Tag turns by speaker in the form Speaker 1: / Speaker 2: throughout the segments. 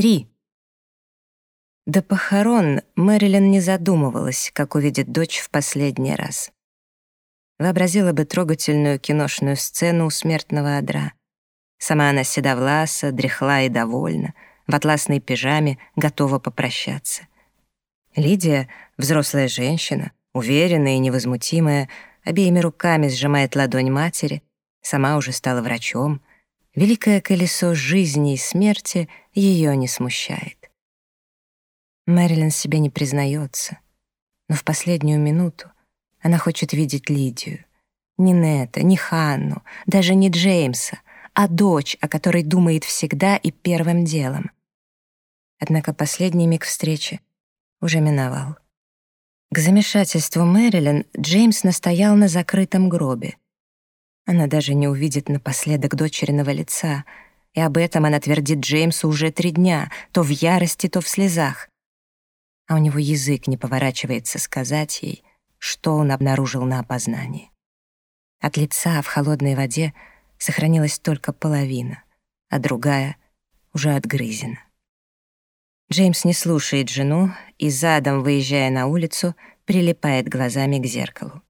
Speaker 1: Три. До похорон Мэрилин не задумывалась, как увидит дочь в последний раз. Вообразила бы трогательную киношную сцену у смертного одра. Сама она седовласа, дряхла и довольна, в атласной пижаме готова попрощаться. Лидия, взрослая женщина, уверенная и невозмутимая, обеими руками сжимает ладонь матери, сама уже стала врачом. Великое колесо жизни и смерти ее не смущает. Мэрилин себе не признается, но в последнюю минуту она хочет видеть Лидию. Не Нета, не Ханну, даже не Джеймса, а дочь, о которой думает всегда и первым делом. Однако последний миг встречи уже миновал. К замешательству Мэрилин Джеймс настоял на закрытом гробе. Она даже не увидит напоследок дочериного лица, и об этом она твердит Джеймсу уже три дня, то в ярости, то в слезах. А у него язык не поворачивается сказать ей, что он обнаружил на опознании. От лица в холодной воде сохранилась только половина, а другая уже отгрызена. Джеймс не слушает жену и задом, выезжая на улицу, прилипает глазами к зеркалу.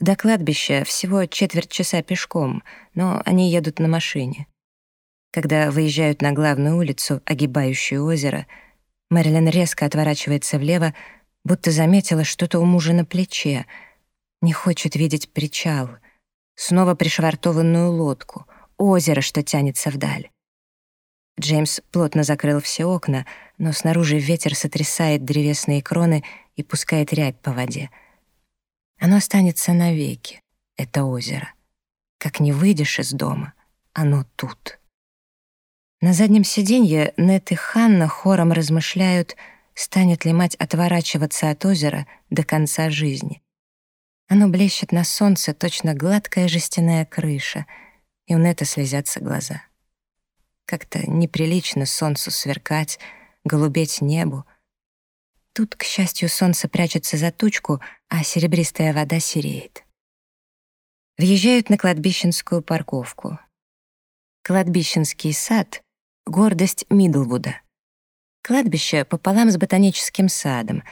Speaker 1: До кладбища всего четверть часа пешком, но они едут на машине. Когда выезжают на главную улицу, огибающую озеро, Мэрилин резко отворачивается влево, будто заметила что-то у мужа на плече. Не хочет видеть причал, снова пришвартованную лодку, озеро, что тянется вдаль. Джеймс плотно закрыл все окна, но снаружи ветер сотрясает древесные кроны и пускает рябь по воде. Оно останется навеки, это озеро. Как не выйдешь из дома, оно тут. На заднем сиденье Нет и Ханна хором размышляют, станет ли мать отворачиваться от озера до конца жизни. Оно блещет на солнце, точно гладкая жестяная крыша, и у Нета слезятся глаза. Как-то неприлично солнцу сверкать, голубеть небу. Тут, к счастью, солнце прячется за тучку, а серебристая вода сереет. Въезжают на кладбищенскую парковку. Кладбищенский сад — гордость Мидлвуда. Кладбище пополам с ботаническим садом.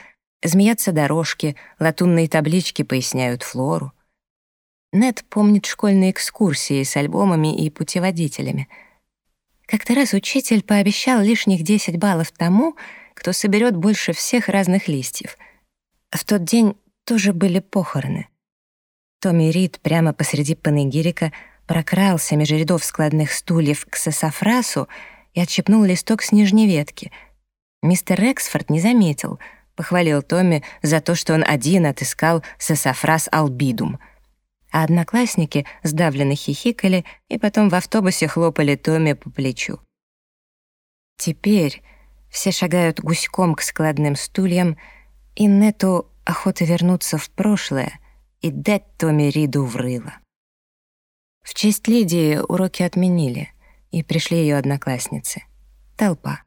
Speaker 1: Змеятся дорожки, латунные таблички поясняют флору. Нед помнит школьные экскурсии с альбомами и путеводителями — как-то раз учитель пообещал лишних 10 баллов тому, кто соберет больше всех разных листьев. В тот день тоже были похороны. Томми Рид прямо посреди панегирика прокрался между рядов складных стульев к сосафрасу и отщепнул листок с нижней ветки. Мистер Рексфорд не заметил, похвалил Томми за то, что он один отыскал сосафрас албидум — а одноклассники сдавленно хихикали и потом в автобусе хлопали Томе по плечу. Теперь все шагают гуськом к складным стульям, и Нету охота вернуться в прошлое и дать Томе Риду в рыло. В честь Лидии уроки отменили, и пришли ее одноклассницы. Толпа.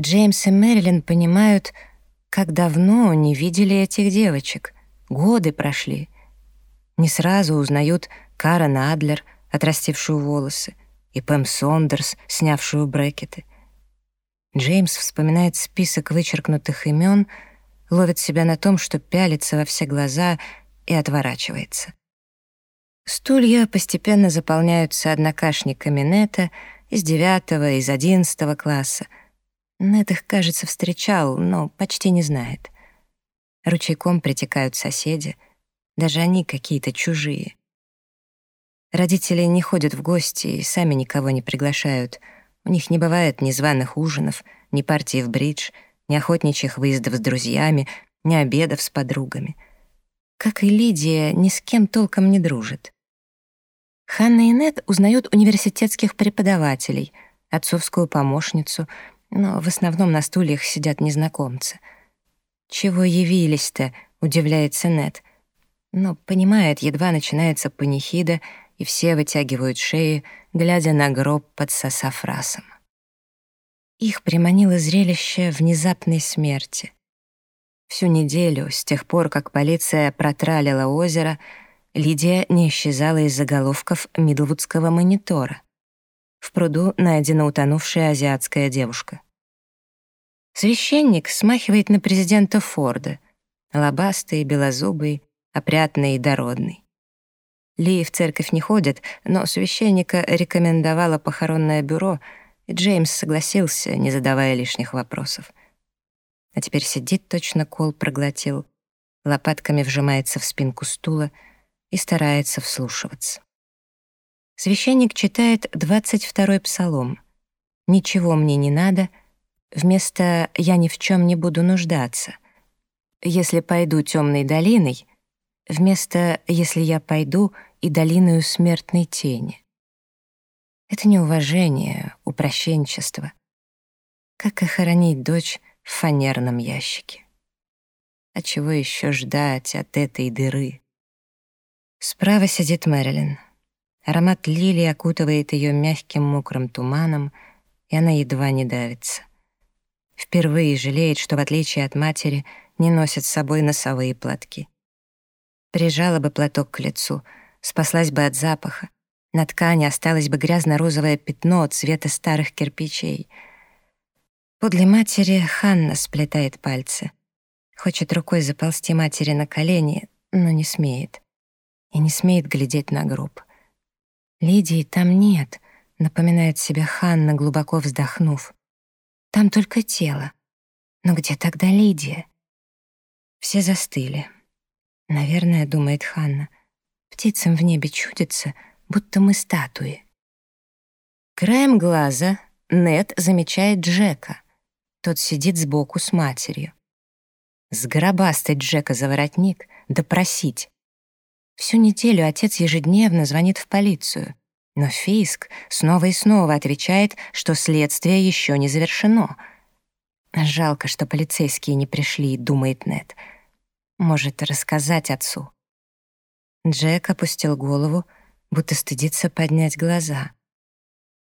Speaker 1: Джеймс и Мэрилин понимают, как давно не видели этих девочек. Годы прошли — не сразу узнают Карен Адлер, отрастившую волосы, и Пэм Сондерс, снявшую брекеты. Джеймс вспоминает список вычеркнутых имен, ловит себя на том, что пялится во все глаза и отворачивается. Стулья постепенно заполняются однокашниками Нета из девятого, из одиннадцатого класса. Нет их, кажется, встречал, но почти не знает. Ручейком притекают соседи — даже они какие-то чужие. Родители не ходят в гости и сами никого не приглашают. У них не бывает ни званых ужинов, ни партий в бридж, ни охотничьих выездов с друзьями, ни обедов с подругами. Как и Лидия, ни с кем толком не дружит. Ханна и Нед узнают университетских преподавателей, отцовскую помощницу, но в основном на стульях сидят незнакомцы. «Чего явились-то?» — удивляется Нед но понимает, едва начинается панихида, и все вытягивают шеи, глядя на гроб под сосафрасом. Их приманило зрелище внезапной смерти. Всю неделю, с тех пор, как полиция протралила озеро, Лидия не исчезала из заголовков Мидлвудского монитора. В пруду найдена утонувшая азиатская девушка. Священник смахивает на президента Форда. Лобастый, белозубый, опрятный и дородный. Ли в церковь не ходит, но священника рекомендовало похоронное бюро, и Джеймс согласился, не задавая лишних вопросов. А теперь сидит точно кол проглотил, лопатками вжимается в спинку стула и старается вслушиваться. Священник читает 22-й псалом. «Ничего мне не надо», вместо «я ни в чем не буду нуждаться». «Если пойду темной долиной», вместо «если я пойду и долиною смертной тени». Это неуважение, упрощенчество. Как охранить дочь в фанерном ящике? А чего еще ждать от этой дыры? Справа сидит Мэрилин. Аромат лилии окутывает ее мягким мокрым туманом, и она едва не давится. Впервые жалеет, что, в отличие от матери, не носит с собой носовые платки. Прижала бы платок к лицу, спаслась бы от запаха. На ткани осталось бы грязно-розовое пятно цвета старых кирпичей. Подле матери Ханна сплетает пальцы. Хочет рукой заползти матери на колени, но не смеет и не смеет глядеть на гроб. «Лидии там нет», — напоминает себе Ханна, глубоко вздохнув. «Там только тело. Но где тогда Лидия?» Все застыли. «Наверное, — думает Ханна, — птицам в небе чудится, будто мы статуи». Краем глаза Нед замечает Джека. Тот сидит сбоку с матерью. Сгробастать Джека за воротник, допросить. Всю неделю отец ежедневно звонит в полицию, но Фиск снова и снова отвечает, что следствие еще не завершено. Жалко, что полицейские не пришли, думает Нед. Может, рассказать отцу. Джек опустил голову, будто стыдится поднять глаза.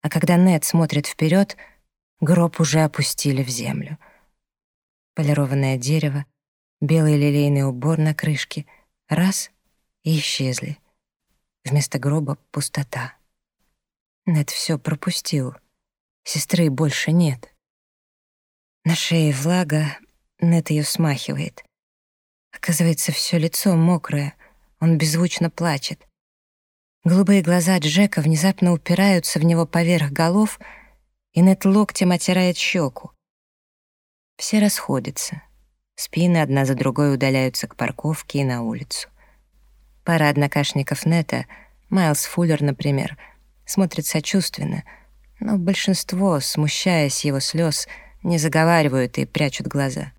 Speaker 1: А когда Нед смотрит вперед, гроб уже опустили в землю. Полированное дерево, белый лилейный убор на крышке — раз — и исчезли. Вместо гроба — пустота. Нед все пропустил. Сестры больше нет. На шее влага, Нед ее смахивает. Оказывается, все лицо мокрое, он беззвучно плачет. Голубые глаза Джека внезапно упираются в него поверх голов, и Нед локтем отирает щеку. Все расходятся. Спины одна за другой удаляются к парковке и на улицу. Пара однокашников Нета, Майлз Фуллер, например, смотрит сочувственно, но большинство, смущаясь его слез, не заговаривают и прячут глаза.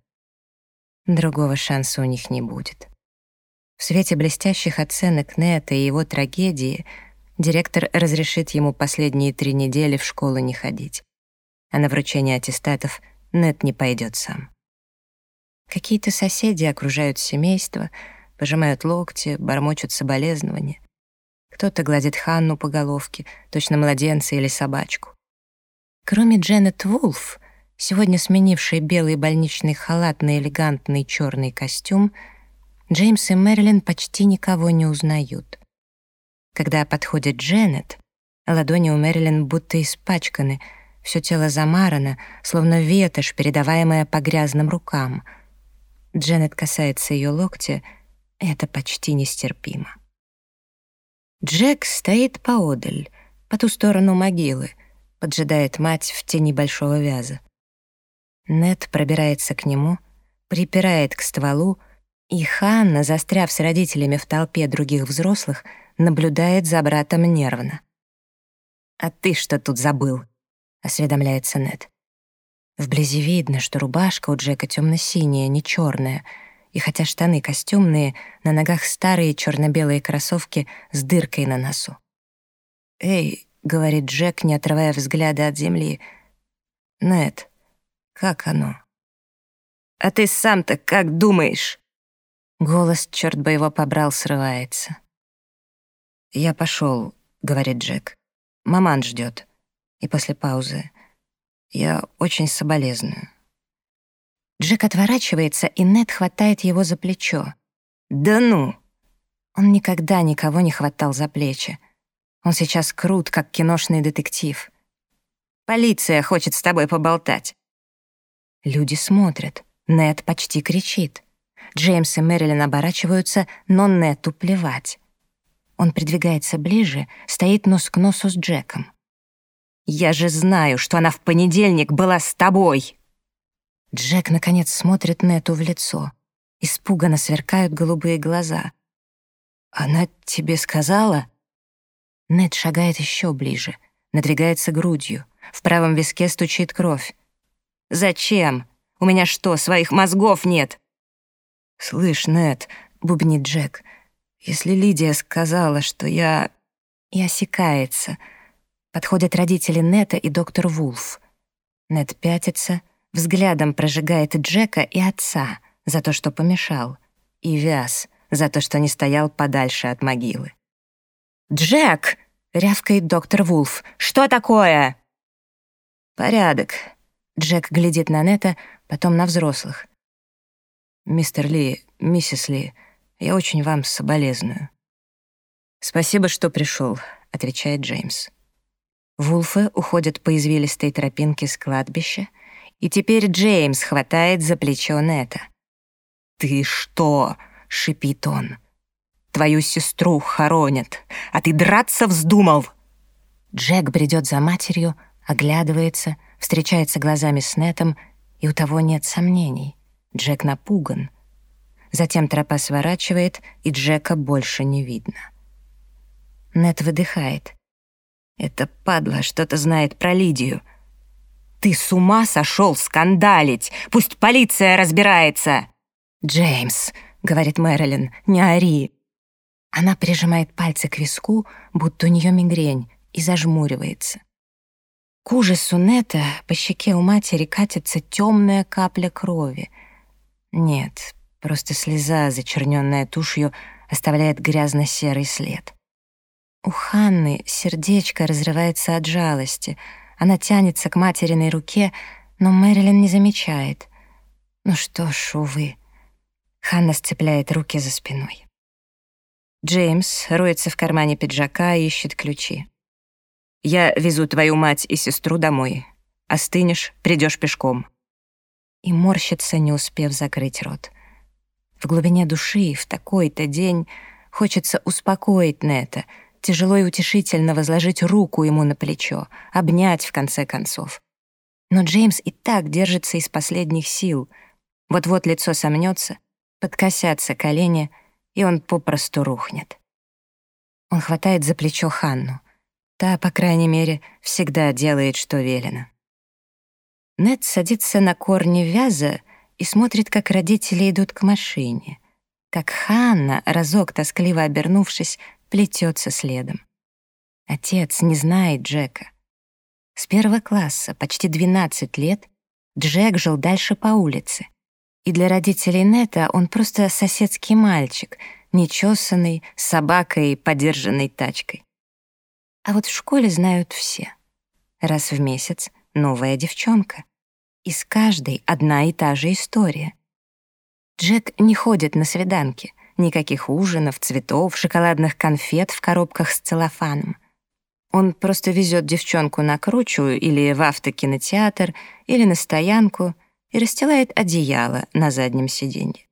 Speaker 1: Другого шанса у них не будет. В свете блестящих оценок Нета и его трагедии директор разрешит ему последние три недели в школу не ходить. А на вручение аттестатов Нет не пойдет сам. Какие-то соседи окружают семейство — пожимают локти, бормочут соболезнования. Кто-то гладит Ханну по головке, точно младенца или собачку. Кроме Дженнет Вулф, сегодня сменившей белый больничный халат на элегантный черный костюм, Джеймс и Мэрилин почти никого не узнают. Когда подходит Дженнет, ладони у Мэрилин будто испачканы, все тело замарано, словно ветошь, передаваемая по грязным рукам. Дженнет касается ее локтя — это почти нестерпимо. Джек стоит поодаль, по ту сторону могилы, поджидает мать в тени большого вяза. Нед пробирается к нему, припирает к стволу, и Ханна, застряв с родителями в толпе других взрослых, наблюдает за братом нервно. «А ты что тут забыл?» — осведомляется Нед. Вблизи видно, что рубашка у Джека темно-синяя, не черная — и хотя штаны костюмные, на ногах старые черно-белые кроссовки с дыркой на носу. «Эй», — говорит Джек, не отрывая взгляда от земли, — «Нет, как оно?» «А ты сам-то как думаешь?» Голос, черт бы его побрал, срывается. «Я пошел», — говорит Джек. «Маман ждет». И после паузы. «Я очень соболезную». Джек отворачивается, и Нед хватает его за плечо. «Да ну!» Он никогда никого не хватал за плечи. Он сейчас крут, как киношный детектив. Полиция хочет с тобой поболтать». Люди смотрят. Нед почти кричит. Джеймс и Мэрилин оборачиваются, но Нету плевать. Он придвигается ближе, стоит нос к носу с Джеком. «Я же знаю, что она в понедельник была с тобой!» Джек, наконец, смотрит Нету в лицо. Испуганно сверкают голубые глаза. «Она тебе сказала?» Нет шагает еще ближе, надвигается грудью. В правом виске стучит кровь. «Зачем? У меня что, своих мозгов нет?» «Слышь, Нет, бубнит Джек, — «если Лидия сказала, что я...» И осекается. Подходят родители Нета и доктор Вулф. Нет пятится, взглядом прожигает Джека и отца за то, что помешал, и Вяз за то, что не стоял подальше от могилы. «Джек!» — рявкает доктор Вулф. «Что такое?» «Порядок». Джек глядит на Нета, потом на взрослых. «Мистер Ли, миссис Ли, я очень вам соболезную». «Спасибо, что пришел», — отвечает Джеймс. Вулфы уходят по извилистой тропинке с кладбища, и теперь Джеймс хватает за плечо Нета. «Ты что?» — шипит он. «Твою сестру хоронят, а ты драться вздумал!» Джек бредет за матерью, оглядывается, встречается глазами с Нетом, и у того нет сомнений. Джек напуган. Затем тропа сворачивает, и Джека больше не видно. Нет выдыхает. «Это падла что-то знает про Лидию. Ты с ума сошел скандалить? Пусть полиция разбирается!» «Джеймс», — говорит Мэрилин, — «не ори». Она прижимает пальцы к виску, будто у нее мигрень, и зажмуривается. К ужасу Нета по щеке у матери катится темная капля крови. Нет, просто слеза, зачерненная тушью, оставляет грязно-серый след. У Ханны сердечко разрывается от жалости. Она тянется к материной руке, но Мэрилин не замечает. Ну что ж, увы. Ханна сцепляет руки за спиной. Джеймс роется в кармане пиджака и ищет ключи. «Я везу твою мать и сестру домой. Остынешь, придешь пешком». И морщится, не успев закрыть рот. В глубине души в такой-то день хочется успокоить Нета, тяжело и утешительно возложить руку ему на плечо, обнять в конце концов. Но Джеймс и так держится из последних сил. Вот-вот лицо сомнется, подкосятся колени, и он попросту рухнет. Он хватает за плечо Ханну. Та, по крайней мере, всегда делает, что велено. Нед садится на корни вяза и смотрит, как родители идут к машине, как Ханна, разок тоскливо обернувшись, плетется следом. Отец не знает Джека. С первого класса, почти 12 лет, Джек жил дальше по улице. И для родителей Нета он просто соседский мальчик, нечесанный, с собакой и подержанной тачкой. А вот в школе знают все. Раз в месяц новая девчонка. И с каждой одна и та же история. Джек не ходит на свиданки, никаких ужинов, цветов, шоколадных конфет в коробках с целлофаном. Он просто везет девчонку на кручу или в автокинотеатр, или на стоянку и расстилает одеяло на заднем сиденье.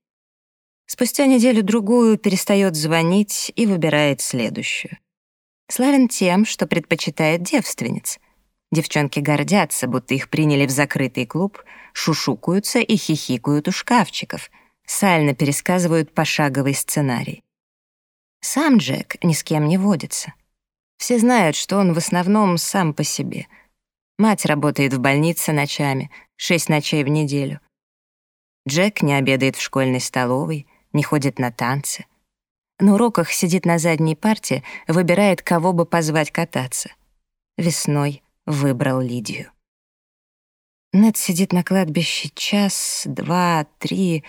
Speaker 1: Спустя неделю-другую перестает звонить и выбирает следующую. Славен тем, что предпочитает девственниц. Девчонки гордятся, будто их приняли в закрытый клуб, шушукаются и хихикают у шкафчиков, сально пересказывают пошаговый сценарий. Сам Джек ни с кем не водится. Все знают, что он в основном сам по себе. Мать работает в больнице ночами, шесть ночей в неделю. Джек не обедает в школьной столовой, не ходит на танцы — на уроках сидит на задней парте, выбирает, кого бы позвать кататься. Весной выбрал Лидию. Нед сидит на кладбище час, два, три,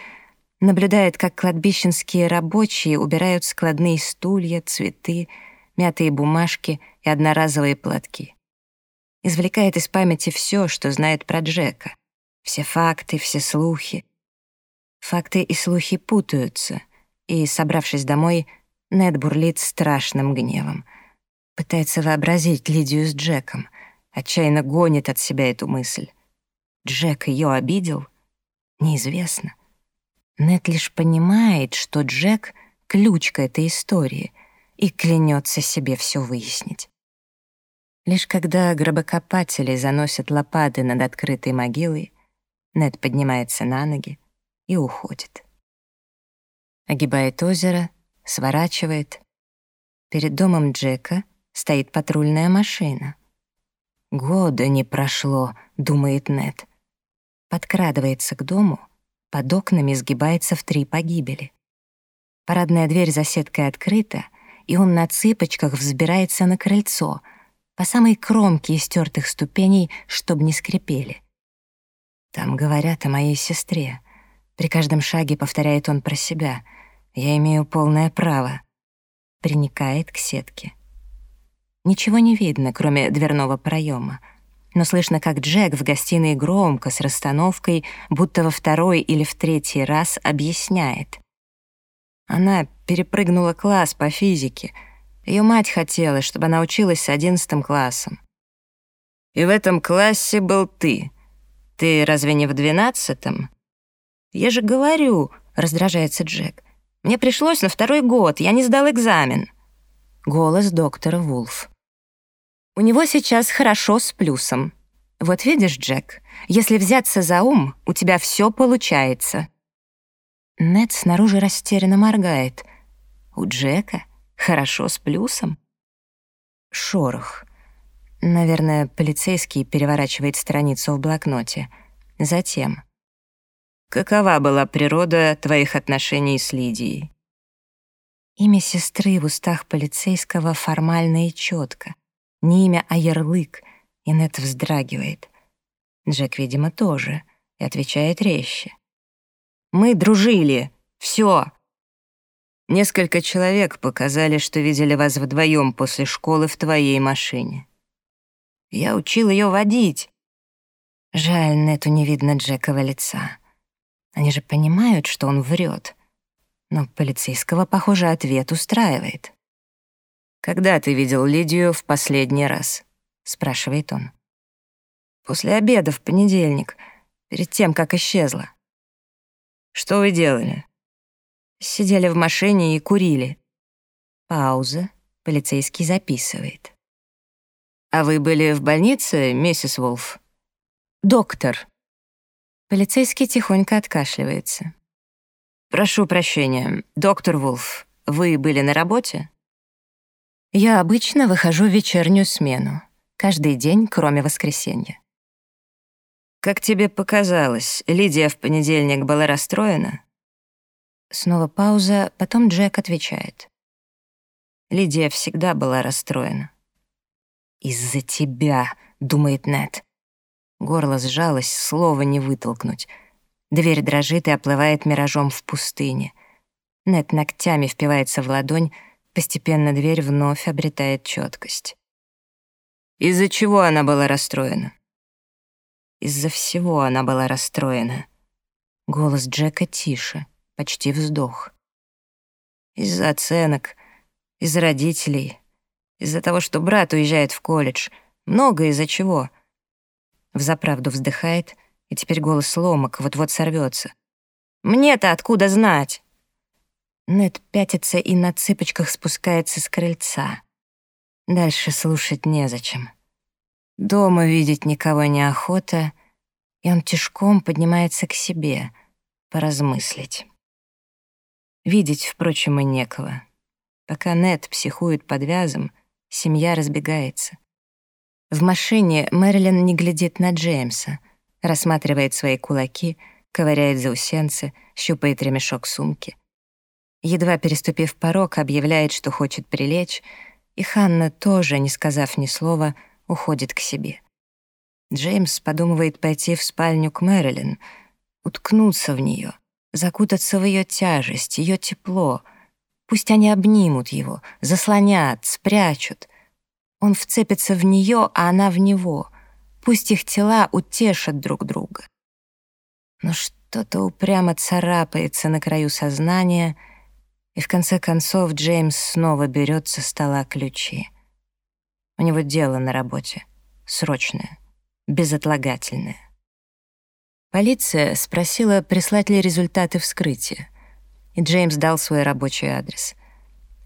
Speaker 1: наблюдает, как кладбищенские рабочие убирают складные стулья, цветы, мятые бумажки и одноразовые платки. Извлекает из памяти все, что знает про Джека. Все факты, все слухи. Факты и слухи путаются — и, собравшись домой, Нед бурлит страшным гневом. Пытается вообразить Лидию с Джеком. Отчаянно гонит от себя эту мысль. Джек ее обидел? Неизвестно. Нет лишь понимает, что Джек — ключ к этой истории и клянется себе все выяснить. Лишь когда гробокопатели заносят лопаты над открытой могилой, Нед поднимается на ноги и уходит. Огибает озеро, сворачивает. Перед домом Джека стоит патрульная машина. «Года не прошло», — думает Нед. Подкрадывается к дому, под окнами сгибается в три погибели. Парадная дверь за сеткой открыта, и он на цыпочках взбирается на крыльцо — по самой кромке истертых ступеней, чтобы не скрипели. Там говорят о моей сестре. При каждом шаге повторяет он про себя. Я имею полное право. Приникает к сетке. Ничего не видно, кроме дверного проема. Но слышно, как Джек в гостиной громко, с расстановкой, будто во второй или в третий раз объясняет. Она перепрыгнула класс по физике — ее мать хотела, чтобы она училась с одиннадцатым классом. И в этом классе был ты. Ты разве не в двенадцатом? Я же говорю, раздражается Джек. Мне пришлось на второй год, я не сдал экзамен. Голос доктора Вулф. У него сейчас хорошо с плюсом. Вот видишь, Джек, если взяться за ум, у тебя все получается. Нед снаружи растерянно моргает. У Джека Хорошо с плюсом? Шорох. Наверное, полицейский переворачивает страницу в блокноте. Затем. Какова была природа твоих отношений с Лидией? Имя сестры в устах полицейского формально и четко. Не имя, а ярлык. И Нет вздрагивает. Джек, видимо, тоже. И отвечает резче. «Мы дружили. Все. Несколько человек показали, что видели вас вдвоем после школы в твоей машине. Я учил ее водить. Жаль, Нету не видно Джекова лица. Они же понимают, что он врет. Но полицейского, похоже, ответ устраивает. «Когда ты видел Лидию в последний раз?» — спрашивает он. «После обеда в понедельник, перед тем, как исчезла». «Что вы делали?» Сидели в машине и курили. Пауза. Полицейский записывает. «А вы были в больнице, миссис Волф?» «Доктор». Полицейский тихонько откашливается. «Прошу прощения, доктор Волф, вы были на работе?» «Я обычно выхожу в вечернюю смену. Каждый день, кроме воскресенья». «Как тебе показалось, Лидия в понедельник была расстроена?» Снова пауза, потом Джек отвечает. Лидия всегда была расстроена. «Из-за тебя», — думает Нэт. Горло сжалось, слова не вытолкнуть. Дверь дрожит и оплывает миражом в пустыне. Нэт ногтями впивается в ладонь, постепенно дверь вновь обретает четкость. Из-за чего она была расстроена? Из-за всего она была расстроена. Голос Джека тише — почти вздох. Из-за оценок, из-за родителей, из-за того, что брат уезжает в колледж, много из-за чего. Взаправду вздыхает, и теперь голос ломок вот-вот сорвется. «Мне-то откуда знать?» Нед пятится и на цыпочках спускается с крыльца. Дальше слушать незачем. Дома видеть никого неохота, и он тяжком поднимается к себе, поразмыслить. Видеть, впрочем, и некого. Пока Нед психует под вязом, семья разбегается. В машине Мэрилин не глядит на Джеймса, рассматривает свои кулаки, ковыряет заусенцы, щупает ремешок сумки. Едва переступив порог, объявляет, что хочет прилечь, и Ханна тоже, не сказав ни слова, уходит к себе. Джеймс подумывает пойти в спальню к Мэрилин, уткнуться в нее — закутаться в ее тяжесть, ее тепло. Пусть они обнимут его, заслонят, спрячут. Он вцепится в нее, а она в него. Пусть их тела утешат друг друга. Но что-то упрямо царапается на краю сознания, и в конце концов Джеймс снова берет со стола ключи. У него дело на работе. срочное, безотлагательное. Полиция спросила, прислать ли результаты вскрытия, и Джеймс дал свой рабочий адрес.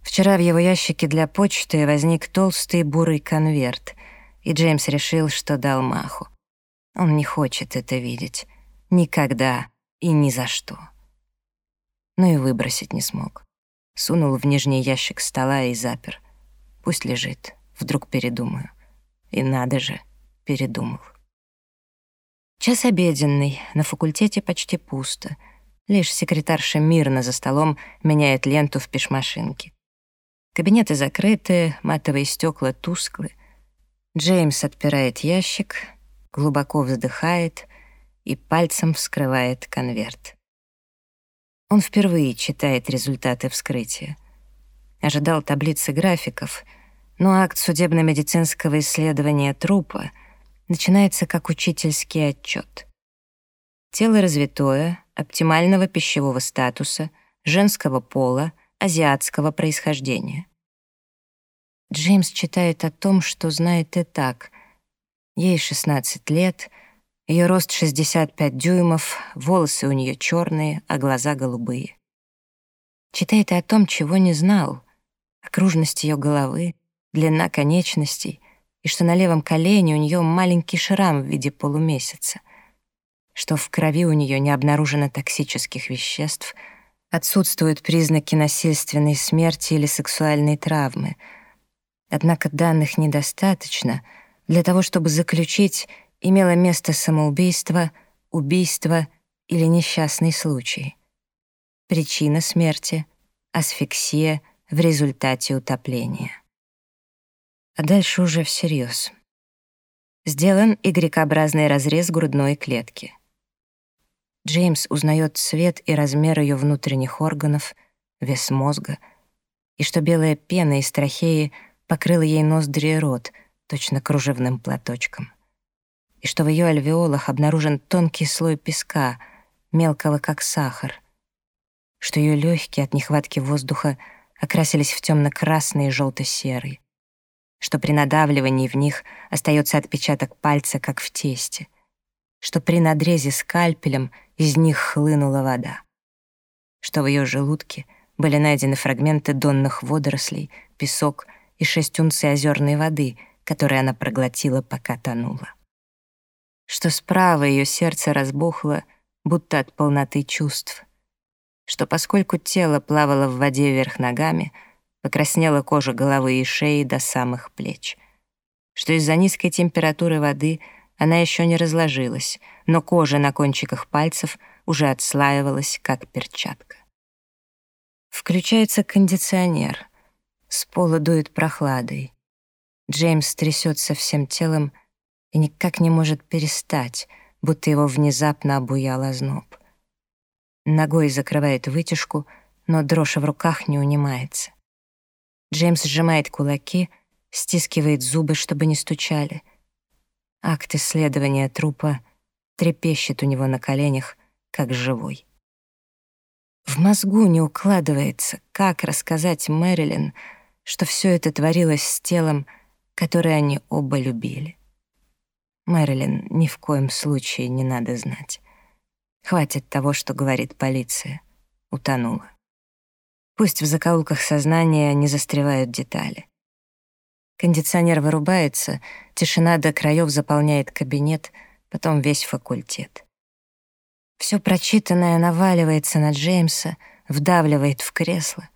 Speaker 1: Вчера в его ящике для почты возник толстый бурый конверт, и Джеймс решил, что дал маху. Он не хочет это видеть. Никогда и ни за что. Но и выбросить не смог. Сунул в нижний ящик стола и запер. Пусть лежит, вдруг передумаю. И надо же, передумал. Час обеденный, на факультете почти пусто. Лишь секретарша мирно за столом меняет ленту в пешмашинке. Кабинеты закрыты, матовые стекла тусклы. Джеймс отпирает ящик, глубоко вздыхает и пальцем вскрывает конверт. Он впервые читает результаты вскрытия. Ожидал таблицы графиков, но акт судебно-медицинского исследования трупа начинается как учительский отчет. Тело развитое, оптимального пищевого статуса, женского пола, азиатского происхождения. Джеймс читает о том, что знает и так. Ей 16 лет — ее рост 65 дюймов, волосы у нее черные, а глаза голубые. Читает о том, чего не знал. Окружность ее головы, длина конечностей, и что на левом колене у нее маленький шрам в виде полумесяца, что в крови у нее не обнаружено токсических веществ, отсутствуют признаки насильственной смерти или сексуальной травмы. Однако данных недостаточно для того, чтобы заключить имело место самоубийство, убийство или несчастный случай. Причина смерти — асфиксия в результате утопления. А дальше уже всерьез. Сделан Y-образный разрез грудной клетки. Джеймс узнает цвет и размер ее внутренних органов, вес мозга, и что белая пена из трахеи покрыла ей ноздри и рот, точно кружевным платочком и что в ее альвеолах обнаружен тонкий слой песка, мелкого как сахар, что ее легкие от нехватки воздуха окрасились в темно-красный и желто-серый, что при надавливании в них остается отпечаток пальца, как в тесте, что при надрезе скальпелем из них хлынула вода, что в ее желудке были найдены фрагменты донных водорослей, песок и шесть унций озерной воды, которые она проглотила, пока тонула что справа ее сердце разбухло, будто от полноты чувств, что поскольку тело плавало в воде вверх ногами, покраснела кожа головы и шеи до самых плеч, что из-за низкой температуры воды она еще не разложилась, но кожа на кончиках пальцев уже отслаивалась, как перчатка. Включается кондиционер. С пола дует прохладой. Джеймс трясется всем телом и никак не может перестать, будто его внезапно обуял озноб. Ногой закрывает вытяжку, но дрожь в руках не унимается. Джеймс сжимает кулаки, стискивает зубы, чтобы не стучали. Акт исследования трупа трепещет у него на коленях, как живой. В мозгу не укладывается, как рассказать Мэрилин, что все это творилось с телом, которое они оба любили. Мэрилин, ни в коем случае не надо знать. Хватит того, что говорит полиция. Утонула. Пусть в закоулках сознания не застревают детали. Кондиционер вырубается, тишина до краев заполняет кабинет, потом весь факультет. Все прочитанное наваливается на Джеймса, вдавливает в кресло.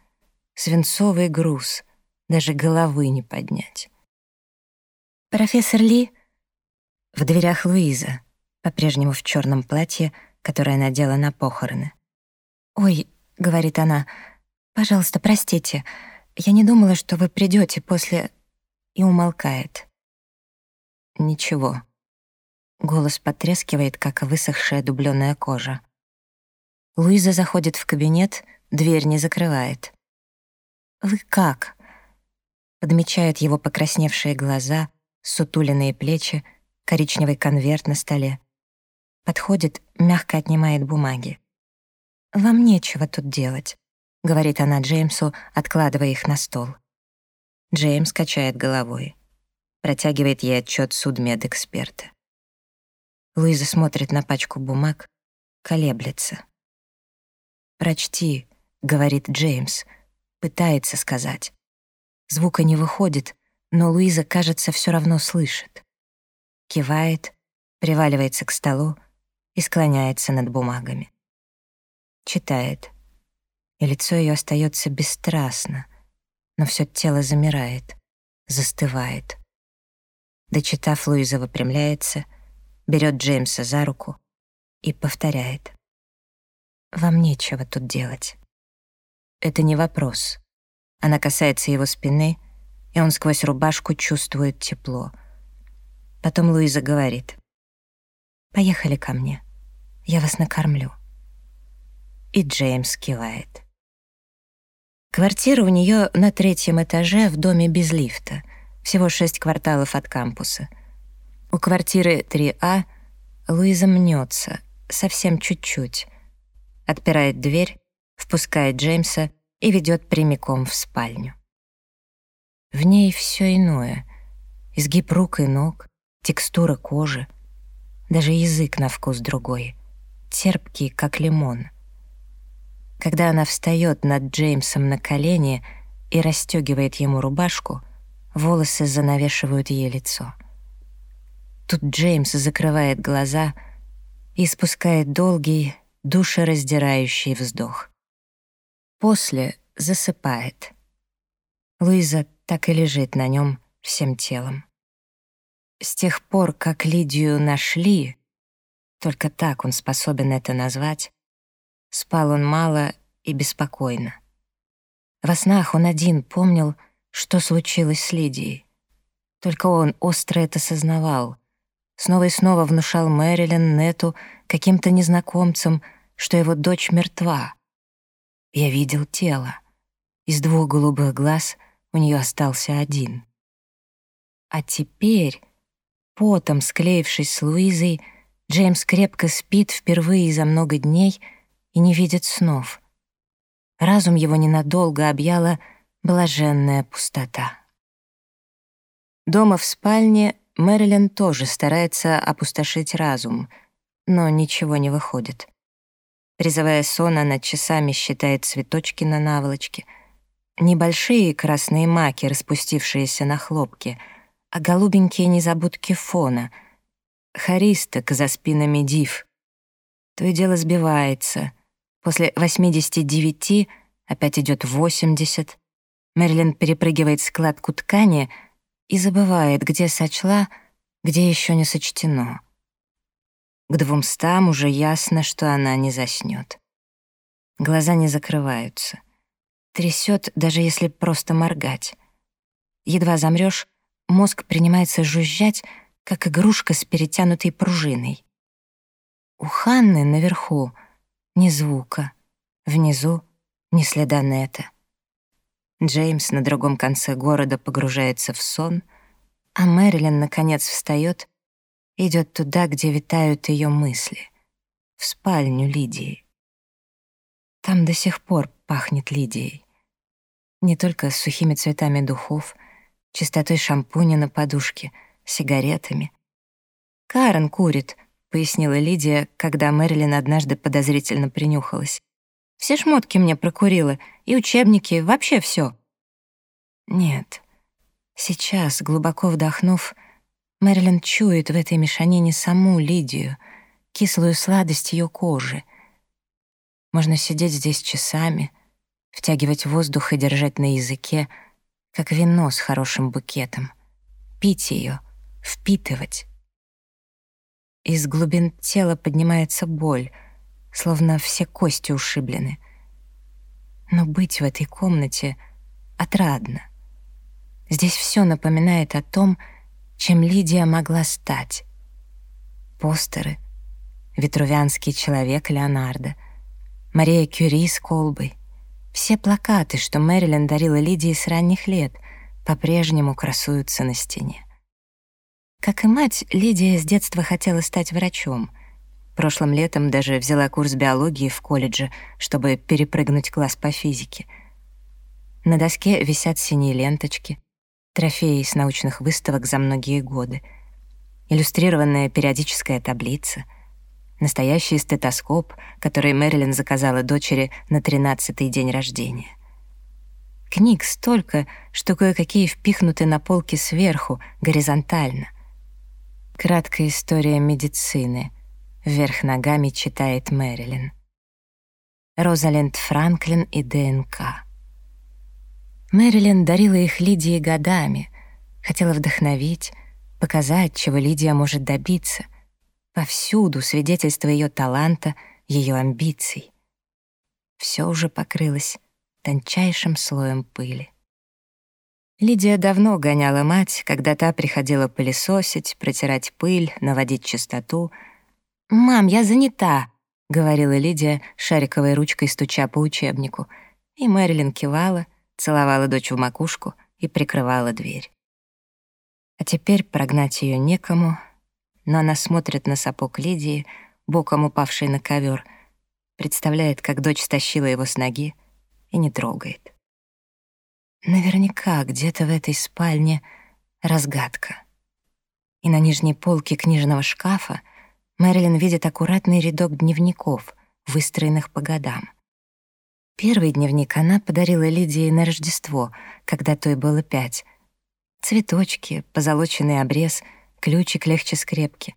Speaker 1: Свинцовый груз, даже головы не поднять. «Профессор Ли?» В дверях Луиза, по-прежнему в черном платье, которое надела на похороны. «Ой», — говорит она, — «пожалуйста, простите, я не думала, что вы придете после...» И умолкает. «Ничего». Голос потрескивает, как высохшая дубленая кожа. Луиза заходит в кабинет, дверь не закрывает. «Вы как?» Подмечает его покрасневшие глаза, сутуленные плечи, коричневый конверт на столе. Подходит, мягко отнимает бумаги. «Вам нечего тут делать», — говорит она Джеймсу, откладывая их на стол. Джеймс качает головой. протягивает ей отчет судмедэксперта. Луиза смотрит на пачку бумаг, колеблется. «Прочти», — говорит Джеймс, пытается сказать. Звука не выходит, но Луиза, кажется, все равно слышит. Кивает, приваливается к столу и склоняется над бумагами. Читает. И лицо ее остается бесстрастно, но все тело замирает, застывает. Дочитав, Луиза выпрямляется — берет Джеймса за руку и повторяет. «Вам нечего тут делать». Это не вопрос. Она касается его спины, и он сквозь рубашку чувствует тепло. Потом Луиза говорит. «Поехали ко мне. Я вас накормлю». И Джеймс кивает. Квартира у нее на третьем этаже в доме без лифта, всего шесть кварталов от кампуса — у квартиры 3А Луиза мнется, совсем чуть-чуть. Отпирает дверь, впускает Джеймса и ведет прямиком в спальню. В ней все иное. Изгиб рук и ног, текстура кожи, даже язык на вкус другой, терпкий, как лимон. Когда она встает над Джеймсом на колени и расстегивает ему рубашку, волосы занавешивают ей лицо — Тут Джеймс закрывает глаза и спускает долгий, душераздирающий вздох. После засыпает. Луиза так и лежит на нем всем телом. С тех пор, как Лидию нашли, только так он способен это назвать, спал он мало и беспокойно. Во снах он один помнил, что случилось с Лидией. Только он остро это сознавал, Снова и снова внушал Мэрилин Нету каким-то незнакомцам, что его дочь мертва. Я видел тело. Из двух голубых глаз у нее остался один. А теперь, потом склеившись с Луизой, Джеймс крепко спит впервые за много дней и не видит снов. Разум его ненадолго объяла блаженная пустота. Дома в спальне Мэрилин тоже старается опустошить разум, но ничего не выходит. Призывая сон, она часами считает цветочки на наволочке. Небольшие красные маки, распустившиеся на хлопке, а голубенькие незабудки фона. Харисток за спинами див. То и дело сбивается. После 89 опять идет 80. Мэрилин перепрыгивает складку ткани — и забывает, где сочла, где еще не сочтено. К двумстам уже ясно, что она не заснет. Глаза не закрываются. Трясет, даже если просто моргать. Едва замрешь, мозг принимается жужжать, как игрушка с перетянутой пружиной. У Ханны наверху ни звука, внизу ни следа Нета. Джеймс на другом конце города погружается в сон, а Мэрилин, наконец, встает, идет туда, где витают ее мысли, в спальню Лидии. Там до сих пор пахнет Лидией. Не только сухими цветами духов, чистотой шампуня на подушке, сигаретами. «Карен курит», — пояснила Лидия, когда Мэрилин однажды подозрительно принюхалась. Все шмотки мне прокурила, и учебники, вообще все. Нет. Сейчас, глубоко вдохнув, Мэрилин чует в этой мешанине саму Лидию, кислую сладость ее кожи. Можно сидеть здесь часами, втягивать воздух и держать на языке, как вино с хорошим букетом, пить ее, впитывать. Из глубин тела поднимается боль — словно все кости ушиблены. Но быть в этой комнате отрадно. Здесь все напоминает о том, чем Лидия могла стать. Постеры, Витрувянский человек Леонардо, Мария Кюри с колбой, все плакаты, что Мэрилин дарила Лидии с ранних лет, по-прежнему красуются на стене. Как и мать, Лидия с детства хотела стать врачом — Прошлым летом даже взяла курс биологии в колледже, чтобы перепрыгнуть класс по физике. На доске висят синие ленточки. Трофеи с научных выставок за многие годы. Иллюстрированная периодическая таблица. Настоящий стетоскоп, который Мэрилин заказала дочери на тринадцатый день рождения. Книг столько, что кое-какие впихнуты на полки сверху, горизонтально. Краткая история медицины. Вверх ногами читает Мэрилин. Розалинд Франклин и ДНК. Мэрилин дарила их Лидии годами, хотела вдохновить, показать, чего Лидия может добиться. Повсюду свидетельство ее таланта, ее амбиций. Все уже покрылось тончайшим слоем пыли. Лидия давно гоняла мать, когда та приходила пылесосить, протирать пыль, наводить чистоту. «Мам, я занята», — говорила Лидия, шариковой ручкой стуча по учебнику. И Мэрилин кивала — целовала дочь в макушку и прикрывала дверь. А теперь прогнать ее некому, но она смотрит на сапог Лидии, боком упавший на ковер, представляет, как дочь стащила его с ноги и не трогает. Наверняка где-то в этой спальне разгадка. И на нижней полке книжного шкафа Мэрилин видит аккуратный рядок дневников, выстроенных по годам. Первый дневник она подарила Лидии на Рождество, когда той было пять. Цветочки, позолоченный обрез, ключик легче скрепки.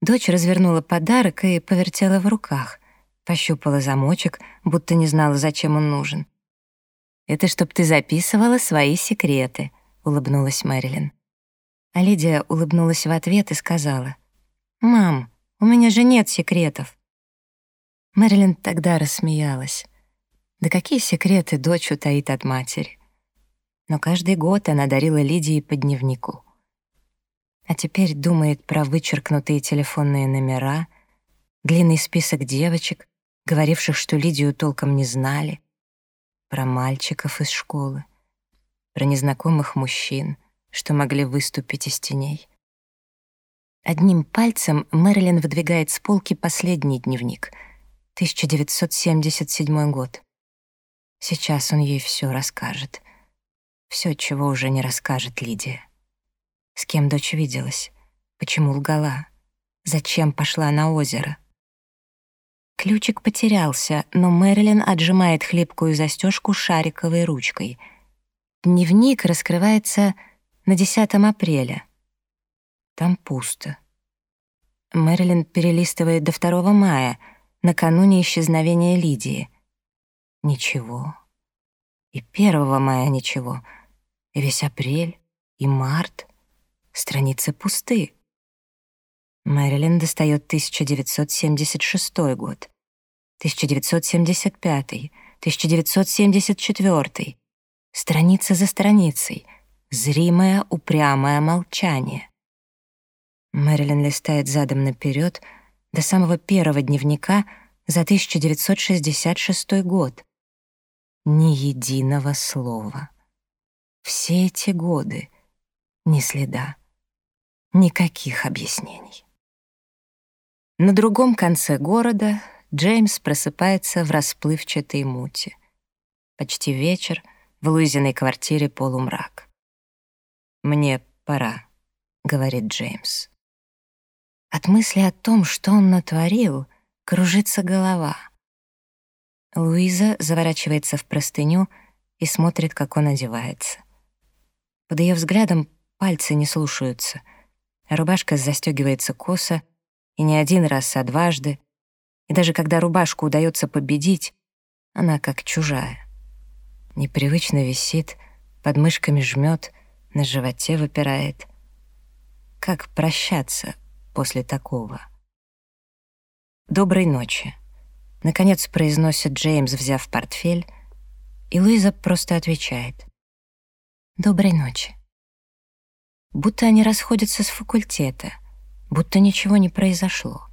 Speaker 1: Дочь развернула подарок и повертела в руках, пощупала замочек, будто не знала, зачем он нужен. «Это чтоб ты записывала свои секреты», — улыбнулась Мэрилин. А Лидия улыбнулась в ответ и сказала, «Мам, у меня же нет секретов». Мэрилин тогда рассмеялась. Да какие секреты дочь утаит от матери? Но каждый год она дарила Лидии по дневнику. А теперь думает про вычеркнутые телефонные номера, длинный список девочек, говоривших, что Лидию толком не знали, про мальчиков из школы, про незнакомых мужчин, что могли выступить из теней. Одним пальцем Мэрилин выдвигает с полки последний дневник, 1977 год. Сейчас он ей все расскажет. Все, чего уже не расскажет Лидия. С кем дочь виделась? Почему лгала? Зачем пошла на озеро? Ключик потерялся, но Мэрилин отжимает хлипкую застежку шариковой ручкой. Дневник раскрывается на 10 апреля. Там пусто. Мэрилин перелистывает до 2 мая, накануне исчезновения Лидии — Ничего. И первого мая ничего. И весь апрель, и март. Страницы пусты. Мэрилин достает 1976 год, 1975, 1974. Страница за страницей. Зримое, упрямое молчание. Мэрилин листает задом наперед до самого первого дневника за 1966 год. Ни единого слова. Все эти годы ни следа, никаких объяснений. На другом конце города Джеймс просыпается в расплывчатой муте. Почти вечер, в Луизиной квартире полумрак. «Мне пора», — говорит Джеймс. От мысли о том, что он натворил, кружится голова — Луиза заворачивается в простыню и смотрит, как он одевается. Под ее взглядом пальцы не слушаются. Рубашка застегивается косо, и не один раз, а дважды. И даже когда рубашку удается победить, она как чужая. Непривычно висит, под мышками жмет, на животе выпирает. Как прощаться после такого? Доброй ночи. Наконец произносит Джеймс, взяв портфель, и Луиза просто отвечает. «Доброй ночи». Будто они расходятся с факультета, будто ничего не произошло.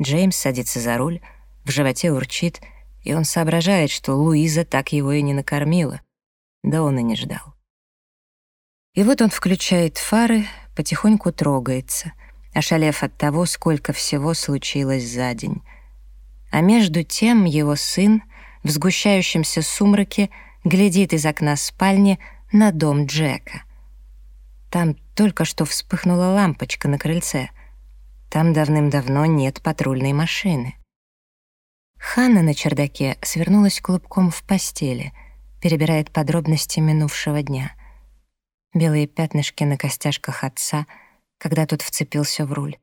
Speaker 1: Джеймс садится за руль, в животе урчит, и он соображает, что Луиза так его и не накормила. Да он и не ждал. И вот он включает фары, потихоньку трогается, ошалев от того, сколько всего случилось за день — а между тем его сын в сгущающемся сумраке глядит из окна спальни на дом Джека. Там только что вспыхнула лампочка на крыльце. Там давным-давно нет патрульной машины. Ханна на чердаке свернулась клубком в постели, перебирает подробности минувшего дня. Белые пятнышки на костяшках отца, когда тот вцепился в руль.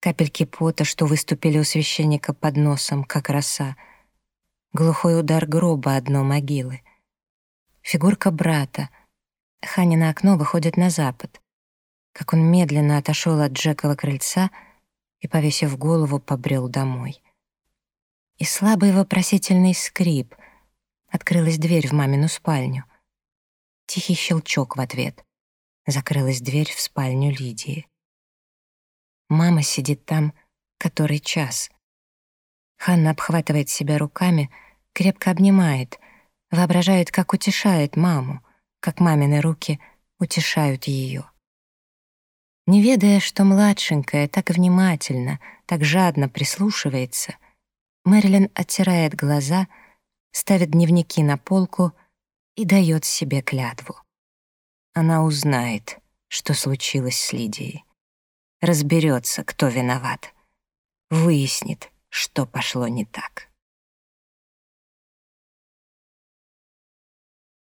Speaker 1: Капельки пота, что выступили у священника под носом, как роса. Глухой удар гроба одно могилы. Фигурка брата. Ханя на окно выходит на запад. Как он медленно отошел от Джекова крыльца и, повесив голову, побрел домой. И слабый вопросительный скрип. Открылась дверь в мамину спальню. Тихий щелчок в ответ. Закрылась дверь в спальню Лидии. Мама сидит там, который час. Ханна обхватывает себя руками, крепко обнимает, воображает, как утешает маму, как мамины руки утешают ее. Не ведая, что младшенькая так внимательно, так жадно прислушивается, Мэрилин оттирает глаза, ставит дневники на полку и дает себе клятву. Она узнает, что случилось с Лидией разберется, кто виноват, выяснит, что пошло не так.